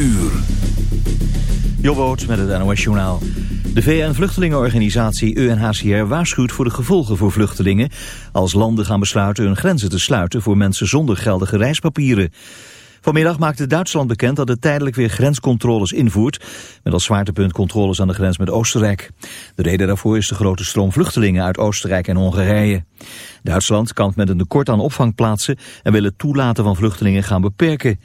uur. Jobboot met het NOS Journaal. De VN-vluchtelingenorganisatie UNHCR waarschuwt voor de gevolgen voor vluchtelingen... als landen gaan besluiten hun grenzen te sluiten voor mensen zonder geldige reispapieren. Vanmiddag maakte Duitsland bekend dat het tijdelijk weer grenscontroles invoert... met als zwaartepunt controles aan de grens met Oostenrijk. De reden daarvoor is de grote stroom vluchtelingen uit Oostenrijk en Hongarije. Duitsland kampt met een tekort aan opvangplaatsen... en wil het toelaten van vluchtelingen gaan beperken.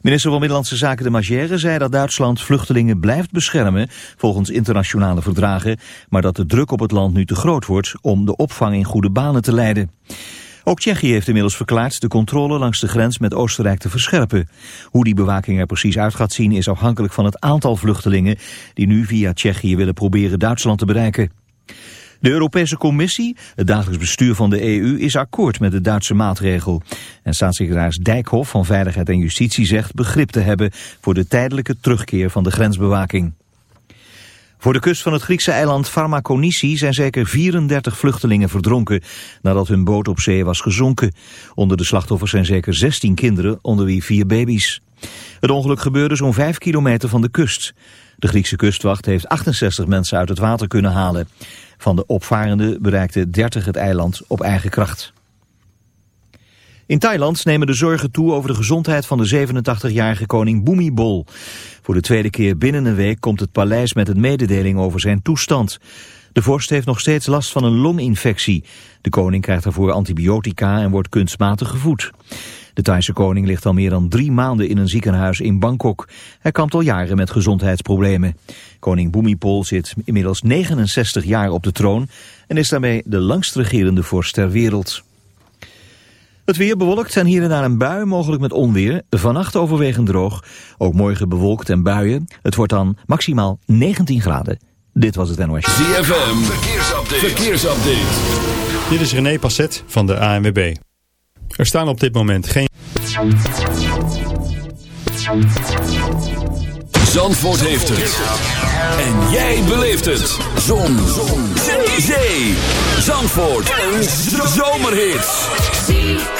Minister van Middellandse Zaken de Magère zei dat Duitsland vluchtelingen blijft beschermen volgens internationale verdragen, maar dat de druk op het land nu te groot wordt om de opvang in goede banen te leiden. Ook Tsjechië heeft inmiddels verklaard de controle langs de grens met Oostenrijk te verscherpen. Hoe die bewaking er precies uit gaat zien is afhankelijk van het aantal vluchtelingen die nu via Tsjechië willen proberen Duitsland te bereiken. De Europese Commissie, het dagelijks bestuur van de EU, is akkoord met de Duitse maatregel. En staatssecretaris Dijkhoff van Veiligheid en Justitie zegt begrip te hebben voor de tijdelijke terugkeer van de grensbewaking. Voor de kust van het Griekse eiland Pharmakonisi zijn zeker 34 vluchtelingen verdronken nadat hun boot op zee was gezonken. Onder de slachtoffers zijn zeker 16 kinderen, onder wie vier baby's. Het ongeluk gebeurde zo'n 5 kilometer van de kust. De Griekse kustwacht heeft 68 mensen uit het water kunnen halen. Van de opvarenden bereikte 30 het eiland op eigen kracht. In Thailand nemen de zorgen toe over de gezondheid van de 87-jarige koning Bhumibol. Voor de tweede keer binnen een week komt het paleis met een mededeling over zijn toestand. De vorst heeft nog steeds last van een longinfectie. De koning krijgt daarvoor antibiotica en wordt kunstmatig gevoed. De Thaise koning ligt al meer dan drie maanden in een ziekenhuis in Bangkok. Hij kampt al jaren met gezondheidsproblemen. Koning Bhumipol zit inmiddels 69 jaar op de troon... en is daarmee de langst regerende vorst ter wereld. Het weer bewolkt en hier en daar een bui, mogelijk met onweer. Vannacht overwegend droog. Ook morgen bewolkt en buien. Het wordt dan maximaal 19 graden. Dit was het NOS. ZFM, verkeersupdate. verkeersupdate. Dit is René Passet van de ANWB. Er staan op dit moment geen... Zandvoort heeft het. En jij beleeft het. Zon. Zon. Zee. Zee. Zandvoort. Een zomerhit.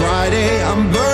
What are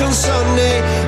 we gonna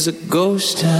is a ghost town.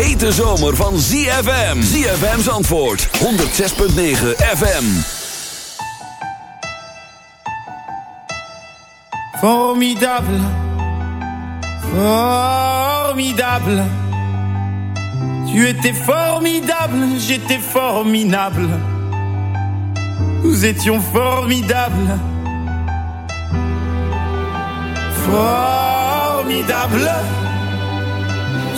hete zomer van ZFM. ZFM's antwoord 106.9 FM. Formidable. Formidable. Tu étais formidable, j'étais formidable. Nous étions formidables. Formidable.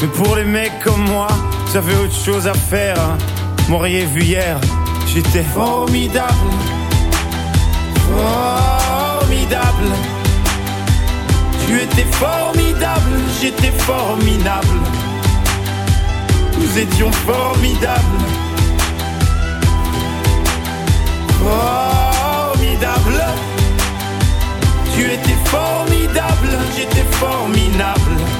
Mais pour les mecs comme moi, j'avais autre chose à faire. Hein. M'auriez vu hier, j'étais formidable. Formidable. Tu étais formidable, j'étais formidable. Nous étions formidables. Formidable. Tu étais formidable, j'étais formidable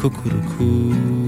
Softly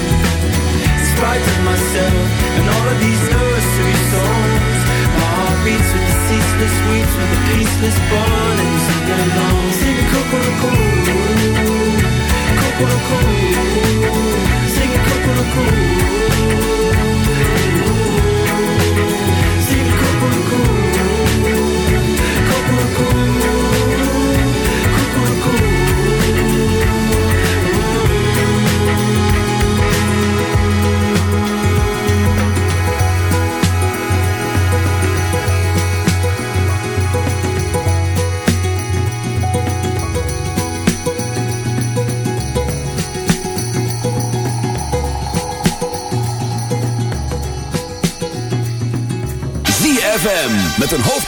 Of myself and all of these nursery songs, my heart beats with the ceaseless weeps with the peaceless burning to belong. Sing Kokoroko, Kokoroko,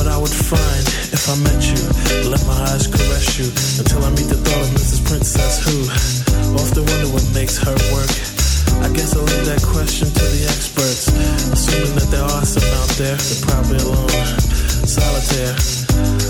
What I would find if I met you. Let my eyes caress you until I meet the thought of Mrs. Princess who often wonder what makes her work. I guess I'll leave that question to the experts. Assuming that there are some out there, they're probably alone. Solitaire.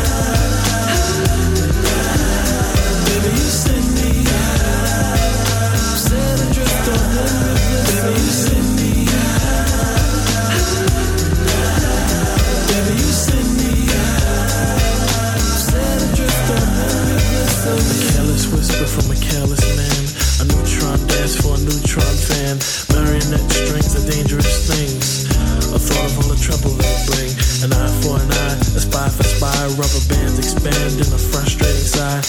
fan. Marionette strings are dangerous things. A thought of all the trouble they bring. An eye for an eye, a spy for spy. Rubber bands expand in a frustrating sigh.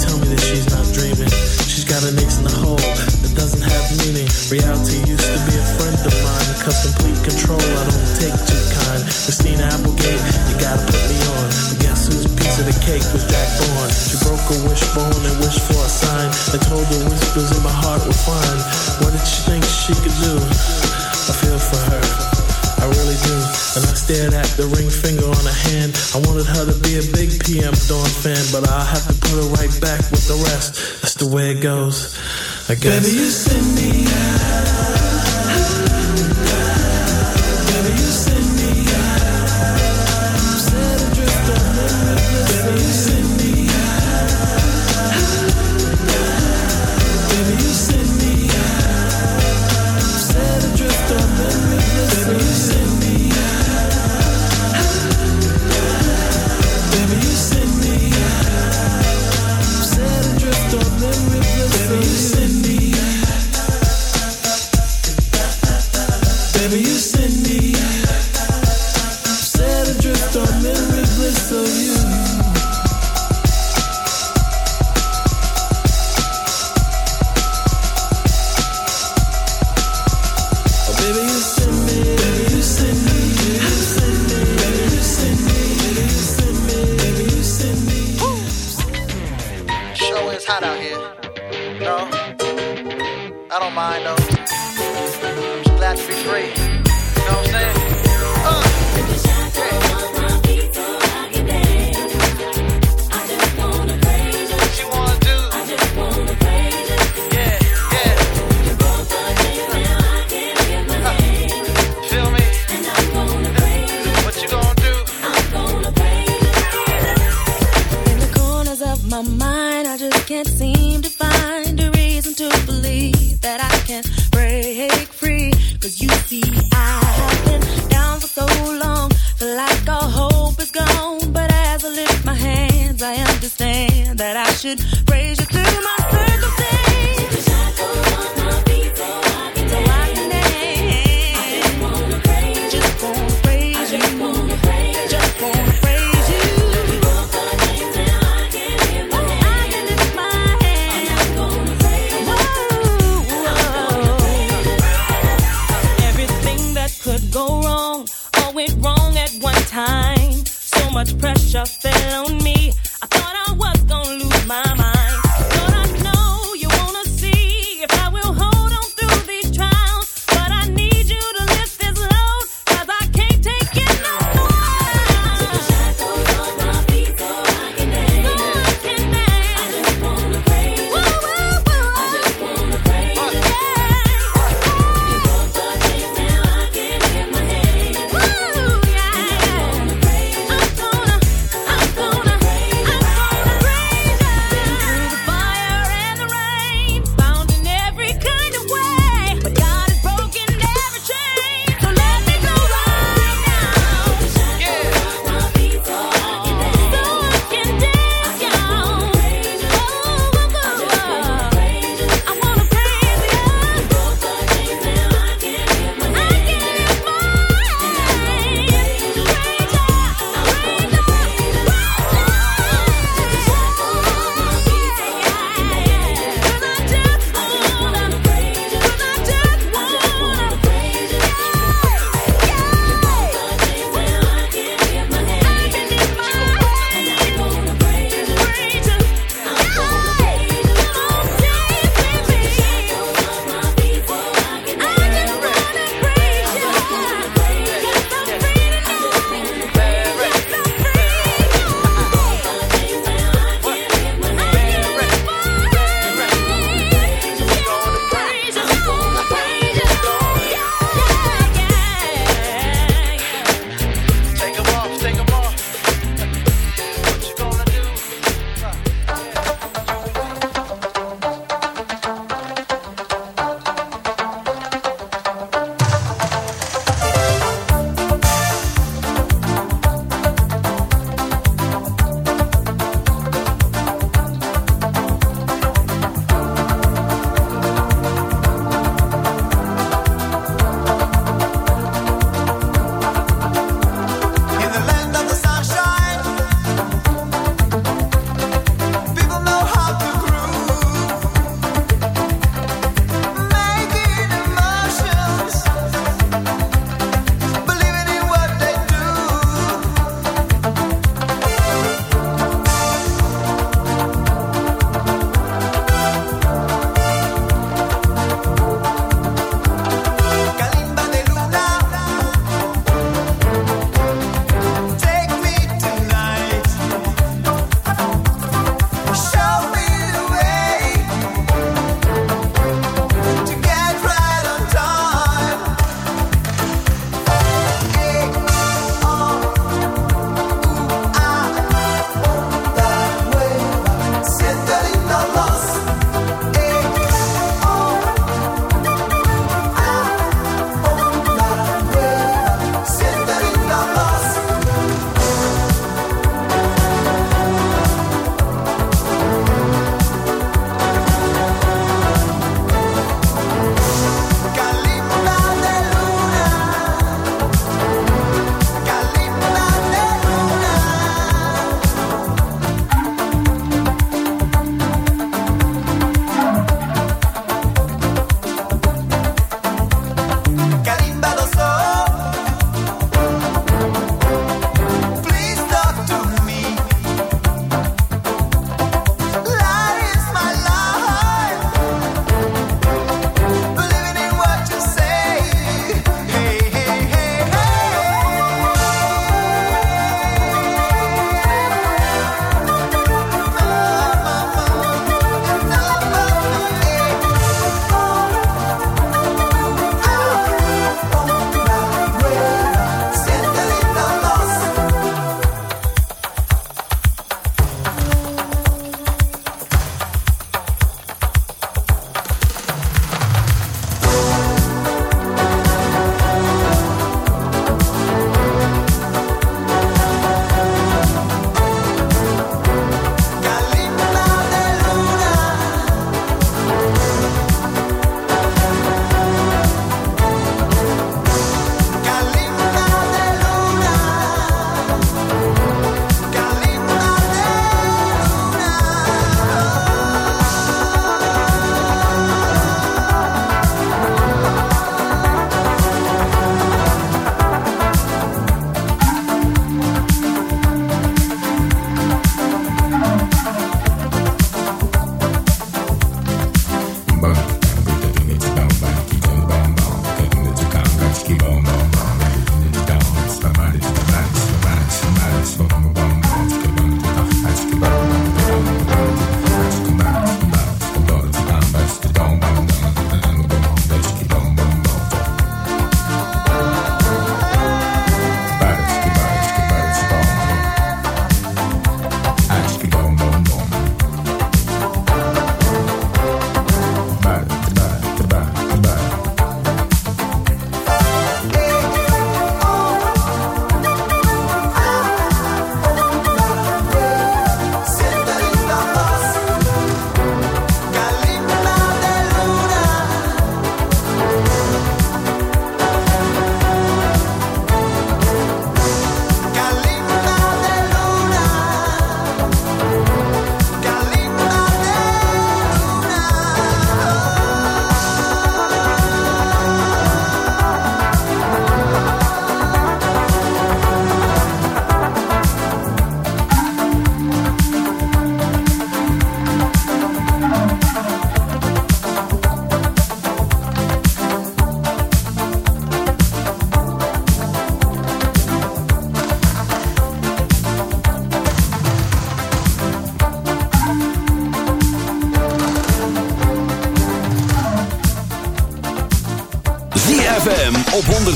Tell me that she's not dreaming. She's got an ace in the hole that doesn't have meaning. Reality used to be a friend of mine. Cause complete control, I don't take too kind. Christina Applegate, you gotta put me on. Piece of the cake was Jack Bourne? She broke a wishbone and wished for a sign. And told the whispers in my heart were fine. What did she think she could do? I feel for her. I really do. And I stared at the ring finger on her hand. I wanted her to be a big PM Dawn fan, but I'll have to put her right back with the rest. That's the way it goes. I guess. Baby, you send me Baby, time. So much pressure fell on me. I thought I was.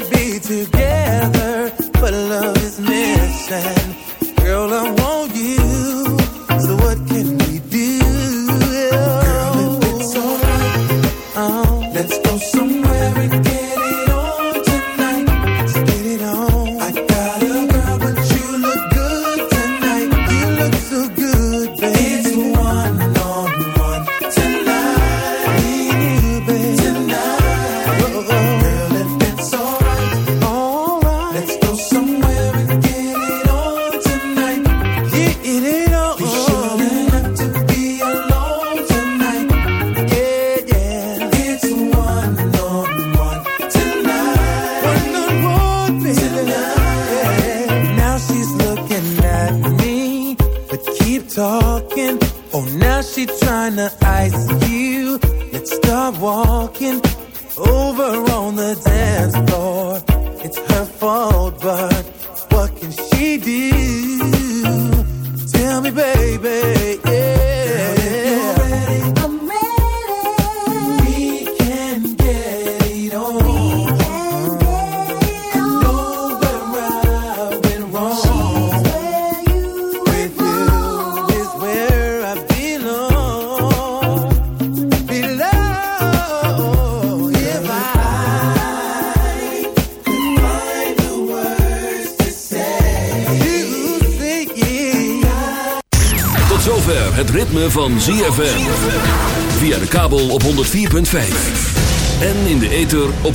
might be together, but love is missing. Girl, I want